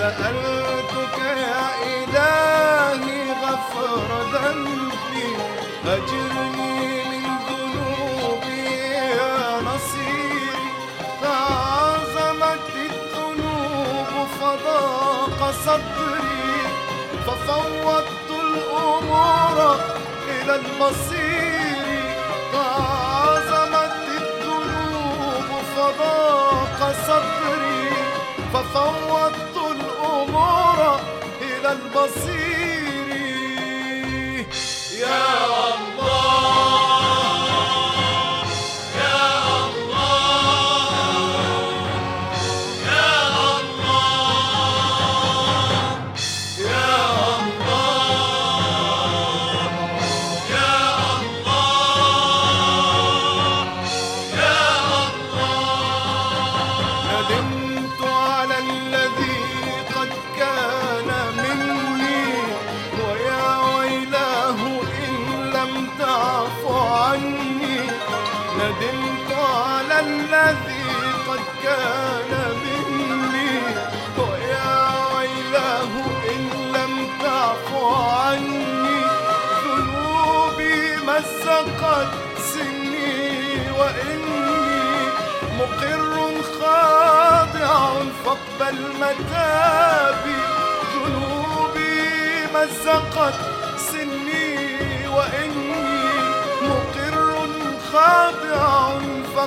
سألتك يا إلهي غفر ذنبي أجرني من ذنوبي يا نصيري. تعظمت الذنوب فضاق صدري ففوضت الأمور إلى المصير. إلى المصير يا ندمت على الذي قد كان مني. ويا ويلاه إن لم تعف عني. ذنوبي مزقت سني وإني مقر خاضع فاقبل متابي. ذنوبي مزقت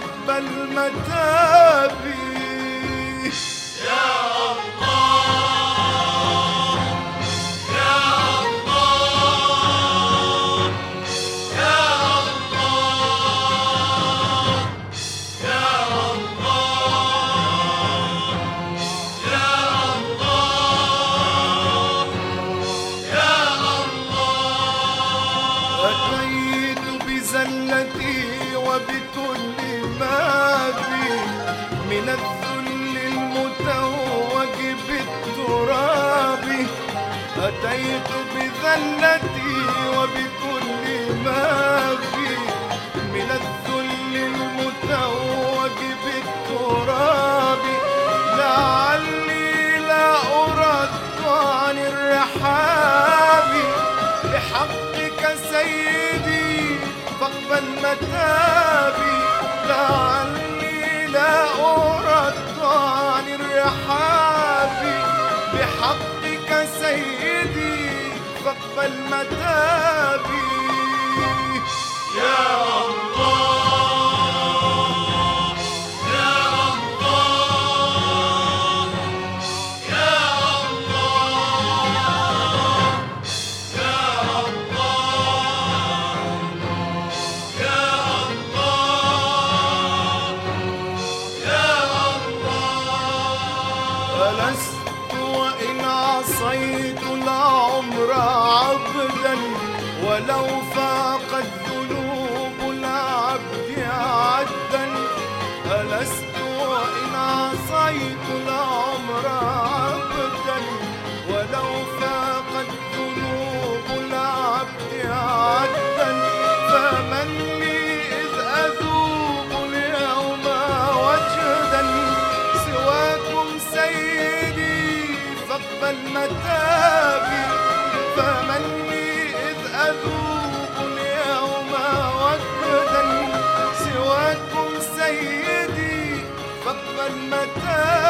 فاقبل متابي أتيت من الذل المتوج بالتراب. أتيت بذلتي وبكل ما بي من الذل المتوج بالتراب. لعلي لا أرد عن الرحاب. بحقك سيدي فاقبل متابي. لعلي لا أرد الرحاب بحقك سيدي فاقبل متابي. يا ألست وإن عصيت العمر عبدا ولو فاقت ذنوب العبد عدا. ألست وإن عصيت Father.